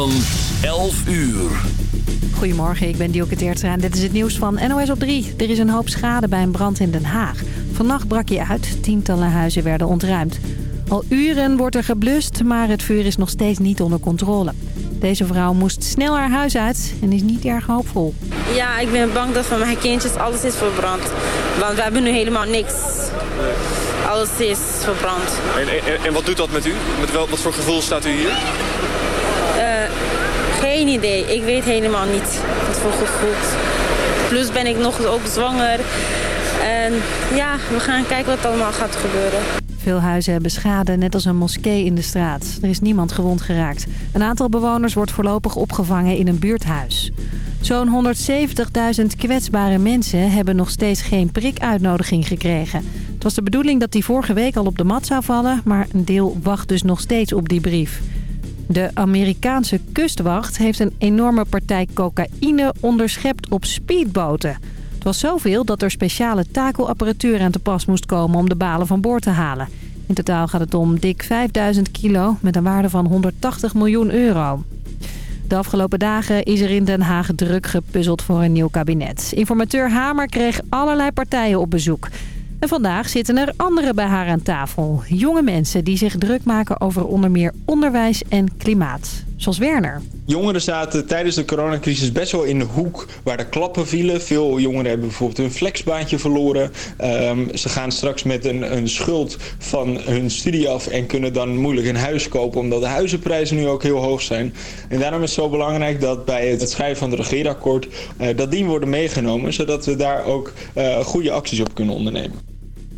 Van 11 uur. Goedemorgen, ik ben Dielke Teertstra en dit is het nieuws van NOS op 3. Er is een hoop schade bij een brand in Den Haag. Vannacht brak hij uit, tientallen huizen werden ontruimd. Al uren wordt er geblust, maar het vuur is nog steeds niet onder controle. Deze vrouw moest snel haar huis uit en is niet erg hoopvol. Ja, ik ben bang dat van mijn kindjes alles is verbrand. Want we hebben nu helemaal niks. Alles is verbrand. En, en, en wat doet dat met u? Met wel, wat voor gevoel staat u hier? Geen idee. Ik weet helemaal niet wat voor gevoel. Plus ben ik nog ook zwanger. En ja, we gaan kijken wat allemaal gaat gebeuren. Veel huizen hebben schade, net als een moskee in de straat. Er is niemand gewond geraakt. Een aantal bewoners wordt voorlopig opgevangen in een buurthuis. Zo'n 170.000 kwetsbare mensen hebben nog steeds geen prikuitnodiging gekregen. Het was de bedoeling dat die vorige week al op de mat zou vallen... maar een deel wacht dus nog steeds op die brief. De Amerikaanse kustwacht heeft een enorme partij cocaïne onderschept op speedboten. Het was zoveel dat er speciale takelapparatuur aan te pas moest komen om de balen van boord te halen. In totaal gaat het om dik 5000 kilo met een waarde van 180 miljoen euro. De afgelopen dagen is er in Den Haag druk gepuzzeld voor een nieuw kabinet. Informateur Hamer kreeg allerlei partijen op bezoek. En vandaag zitten er anderen bij haar aan tafel. Jonge mensen die zich druk maken over onder meer onderwijs en klimaat. Zoals Werner. Jongeren zaten tijdens de coronacrisis best wel in de hoek waar de klappen vielen. Veel jongeren hebben bijvoorbeeld hun flexbaantje verloren. Um, ze gaan straks met een, een schuld van hun studie af en kunnen dan moeilijk een huis kopen omdat de huizenprijzen nu ook heel hoog zijn. En daarom is het zo belangrijk dat bij het schrijven van het regeerakkoord uh, dat die worden meegenomen zodat we daar ook uh, goede acties op kunnen ondernemen.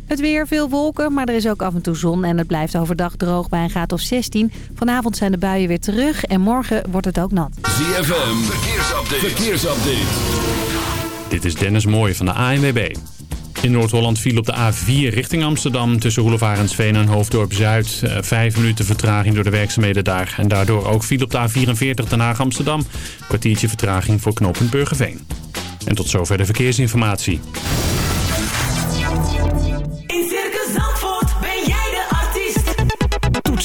Het weer, veel wolken, maar er is ook af en toe zon en het blijft overdag droog bij een graad of 16. Vanavond zijn de buien weer terug en morgen wordt het ook nat. ZFM, verkeersupdate. verkeersupdate. Dit is Dennis Mooij van de ANWB. In Noord-Holland viel op de A4 richting Amsterdam tussen Roelevarensveen en Hoofddorp Zuid. Eh, vijf minuten vertraging door de werkzaamheden daar. En daardoor ook viel op de A44 Den Haag Amsterdam. Kwartiertje vertraging voor knooppunt Burgerveen. En tot zover de verkeersinformatie.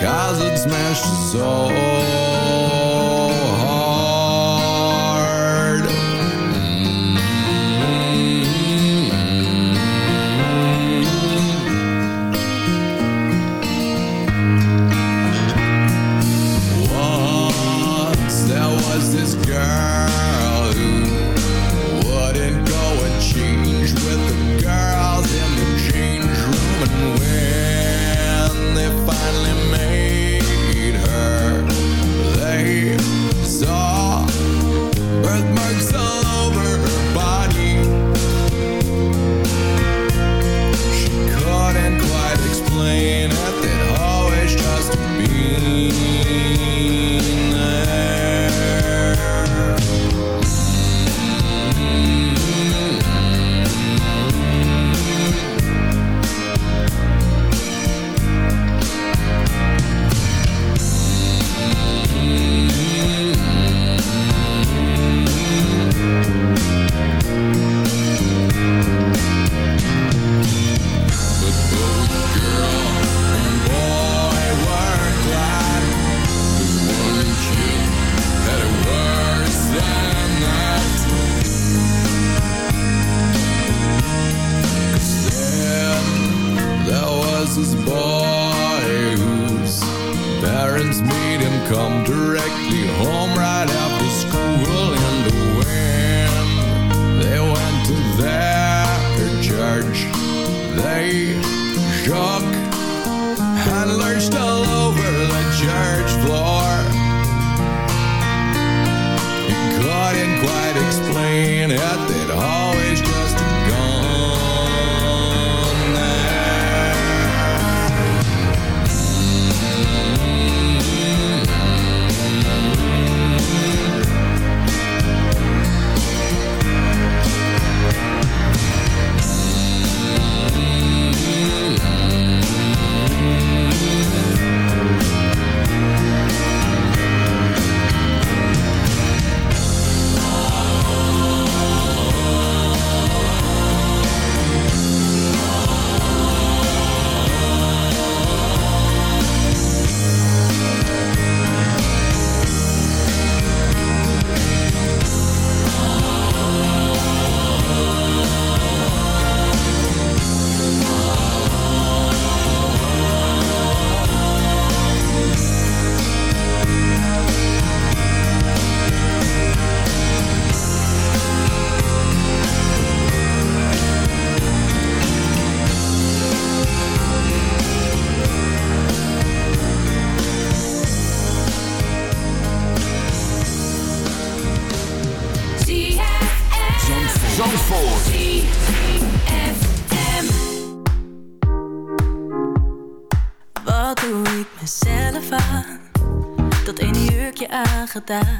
Cause it smashed his tarda.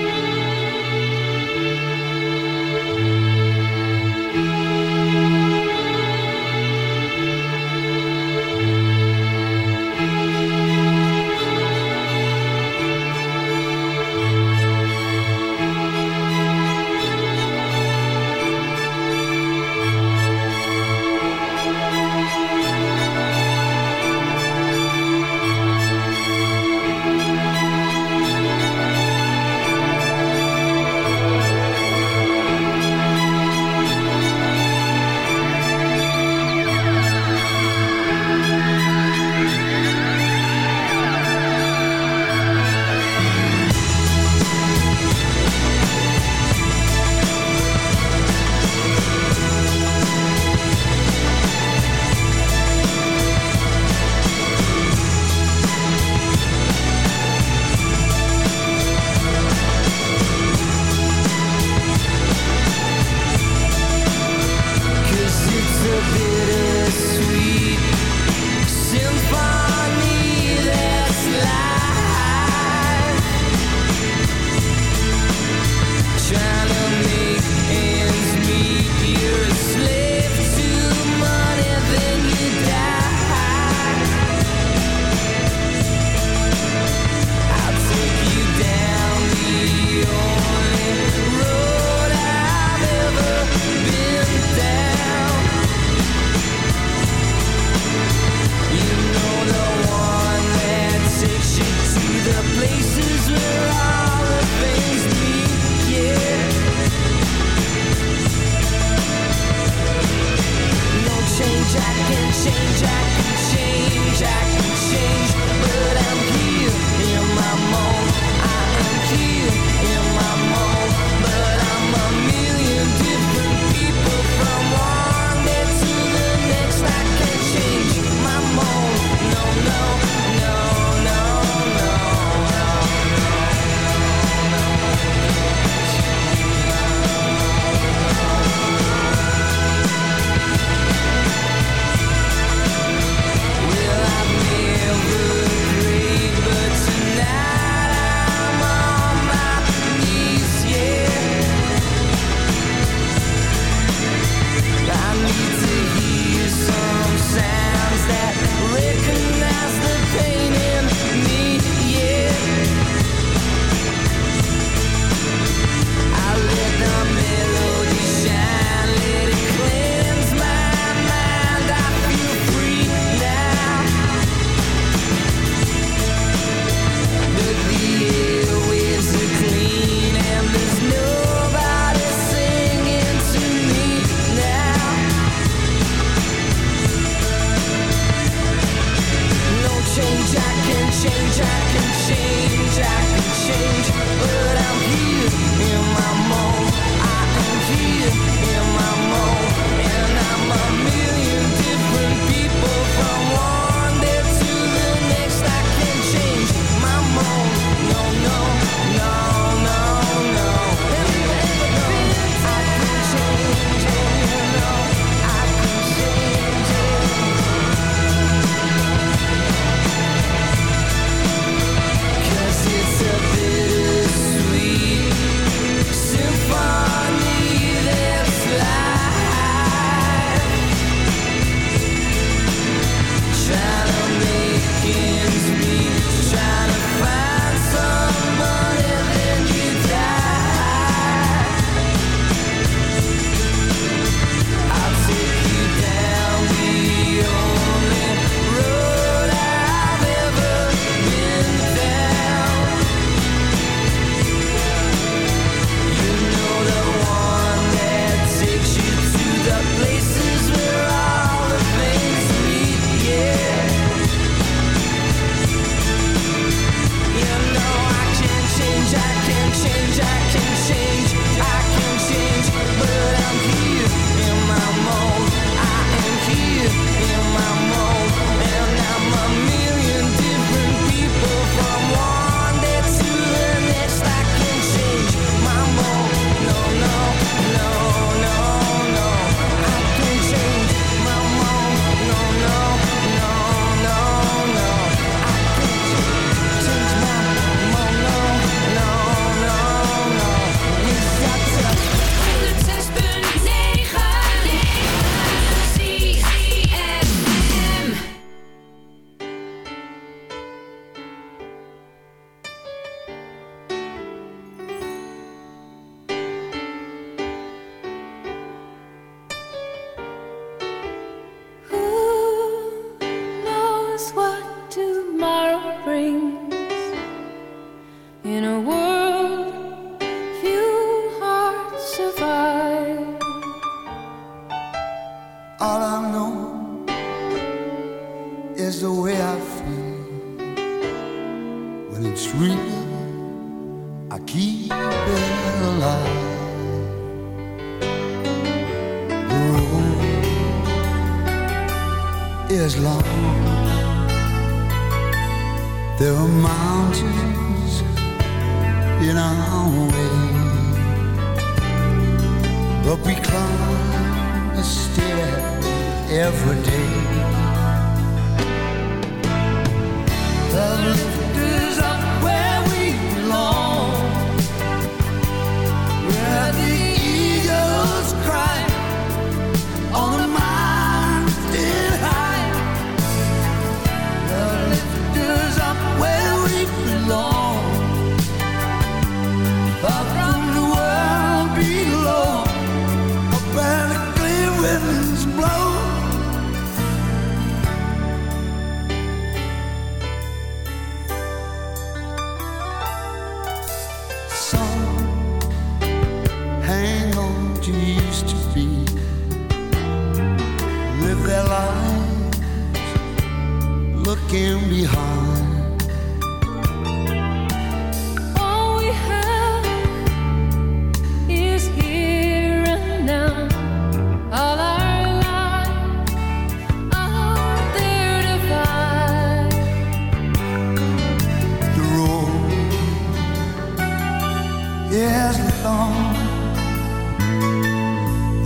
Bring.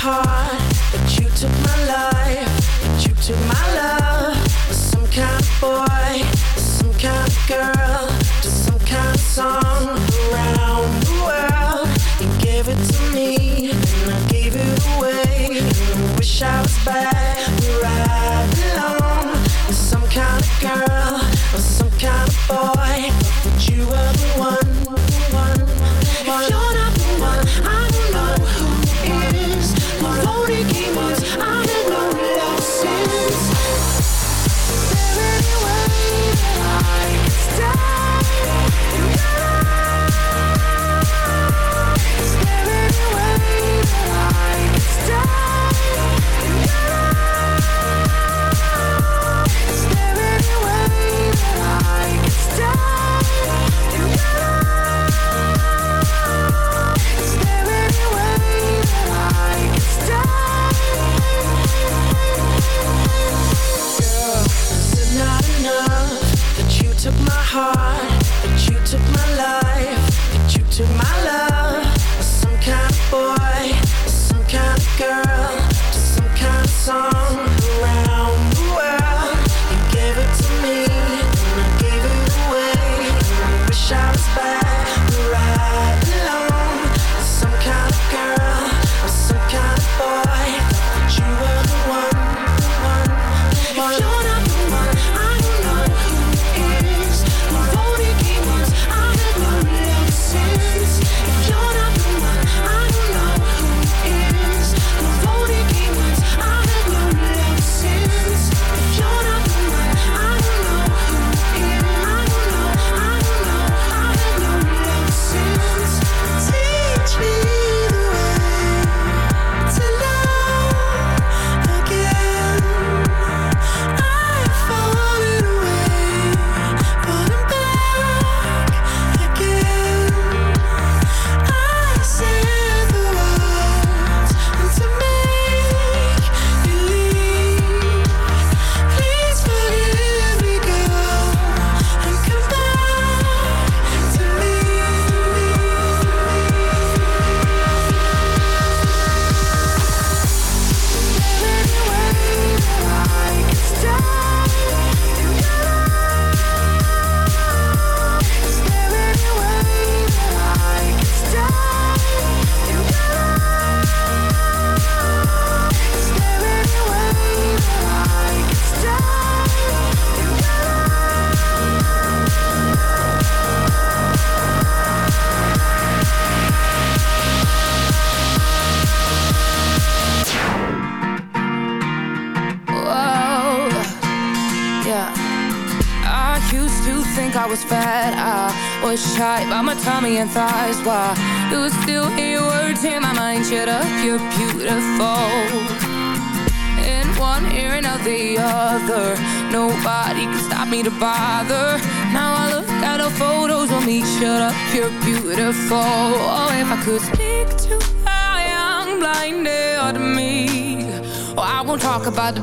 heart, that you took my life, But you took my love. Was some kind of boy, some kind of girl, just some kind of song around the world. You gave it to me, and I gave it away, and I wish I was back Father, Now I look at her photos on me. Shut up, you're beautiful. Oh, if I could speak to a young blinded me. Oh, I won't talk about the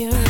you.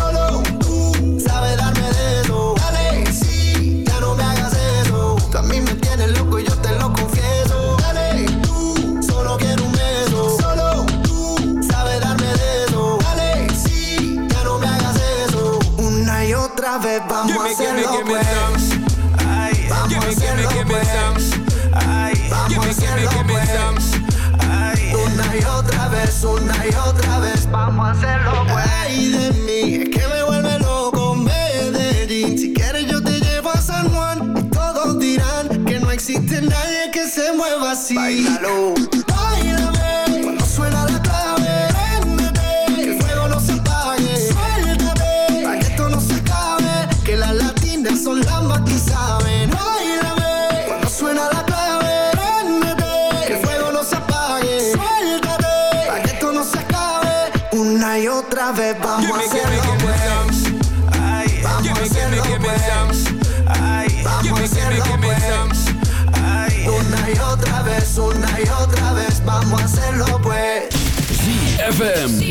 gimme, gimme some. Gimme, gimme, gimme some. Gimme, gimme, gimme some. Una y otra vez, una y otra vez, vamos a hacerlo pues. Ay de mí, es que me vuelve loco Medellín. Si quieres yo te llevo a San Juan y todos dirán que no existe nadie que se mueva así. Bailalo. ZFM.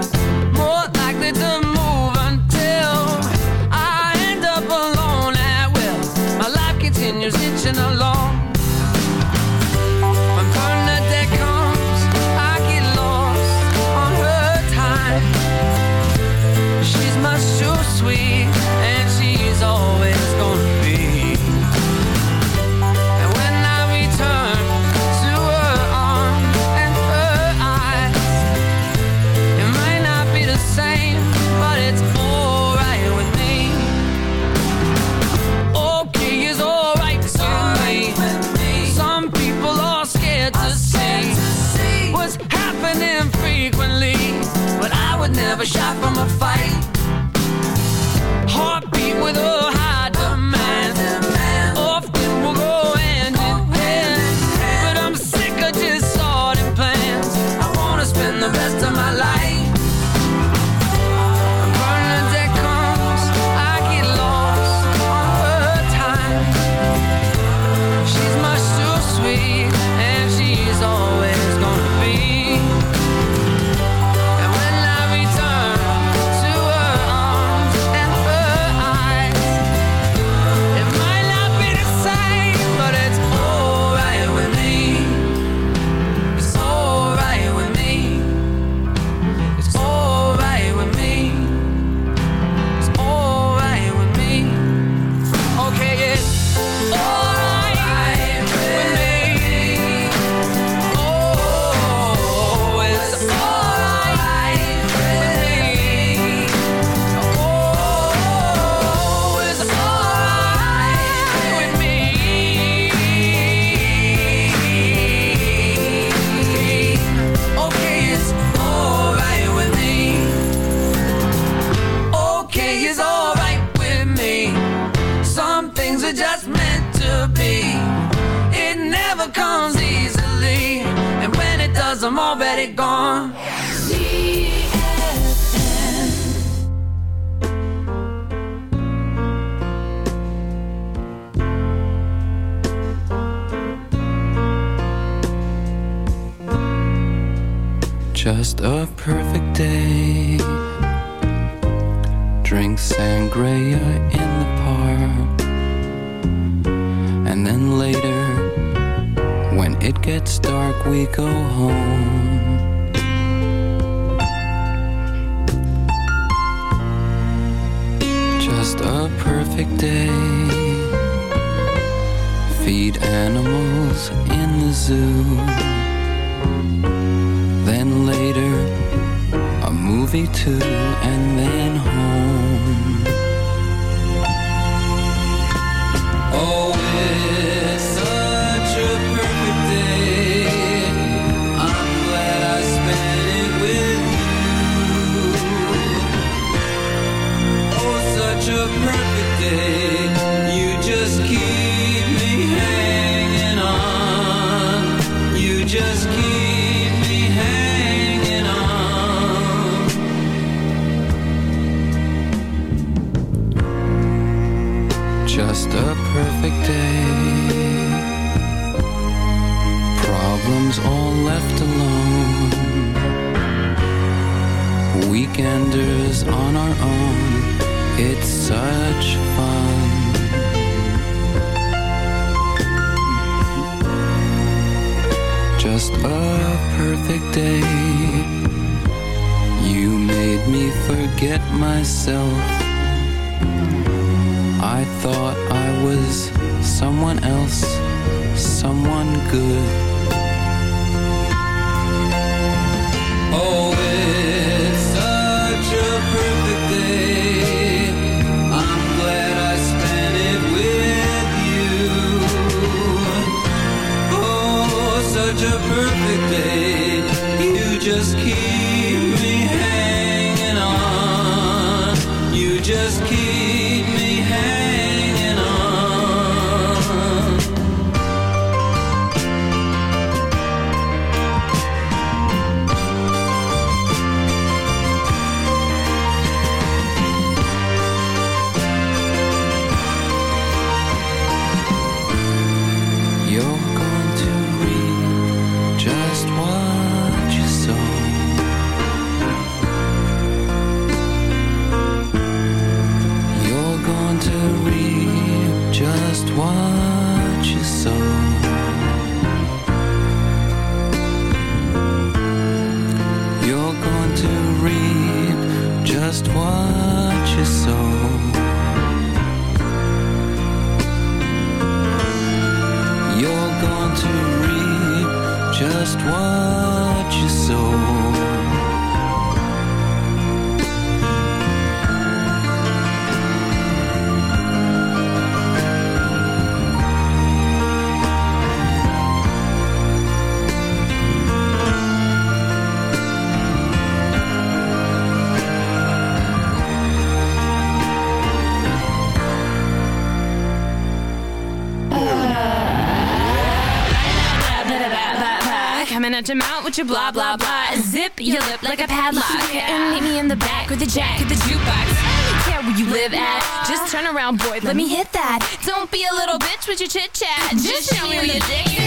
At your mouth with your blah blah blah. Zip your lip like a padlock. And meet me in the back with the jack of the jukebox. I don't care where you live at. Just turn around, boy. Let me hit that. Don't be a little bitch with your chit chat. Just show me where your dick is.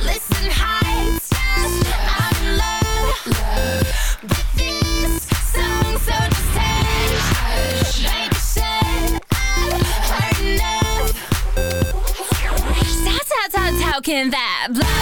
Listen, hi, I'm in love with this song, so just hush. Baby said I've heard enough. How, how, how, how can that blah,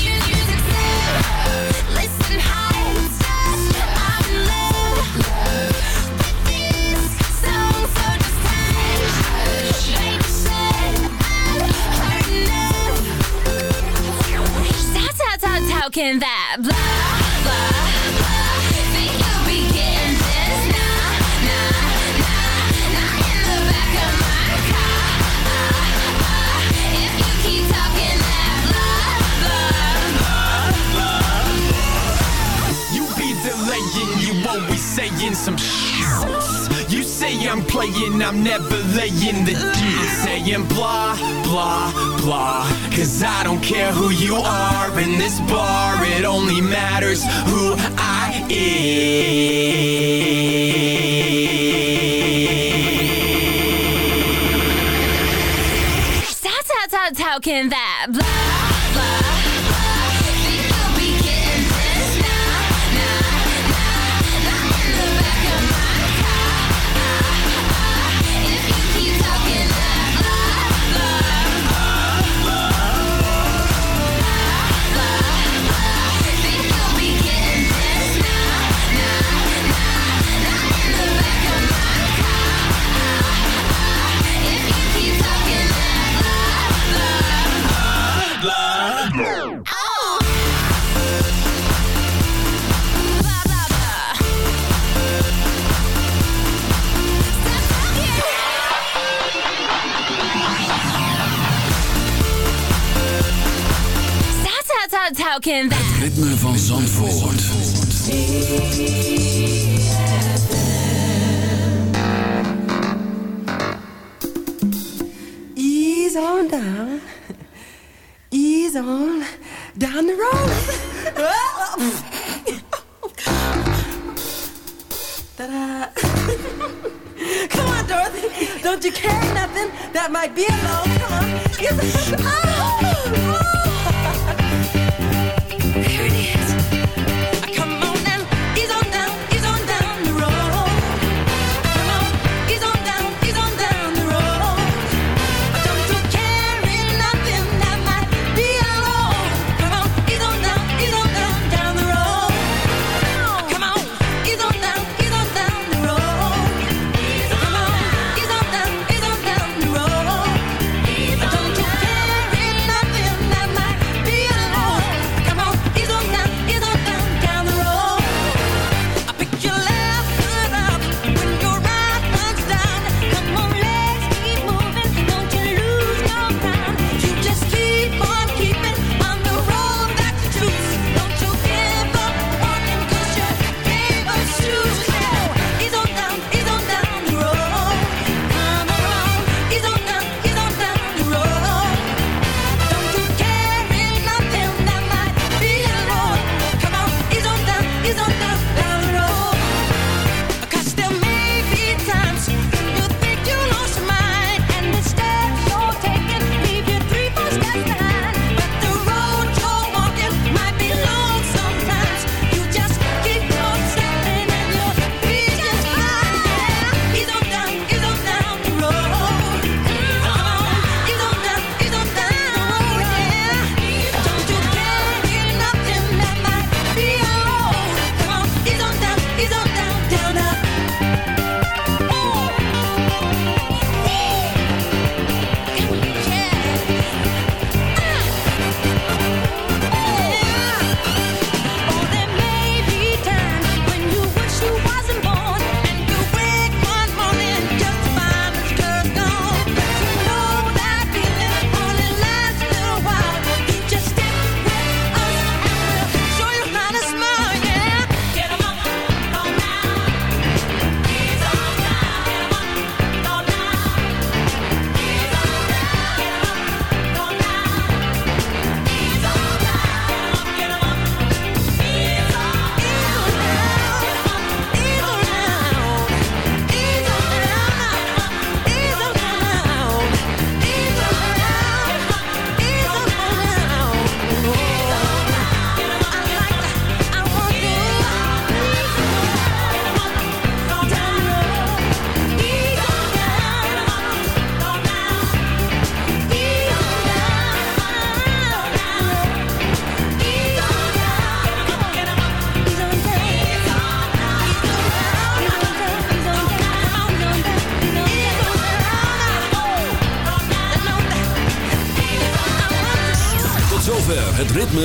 How, can that blah, blah, blah Think you'll be getting this Nah, nah, nah Not in the back of my car If you keep talking that blah, blah, blah You be delaying, you always saying some shit. Say I'm playing, I'm never laying the deal. Saying blah, blah, blah. Cause I don't care who you are in this bar, it only matters who I am. How can that blah, How can that Ritme van Zandvoort. Ease on down. Ease on down the road. Ta-da. Come on, Dorothy. Don't you carry nothing that might be alone. Come on. Oh.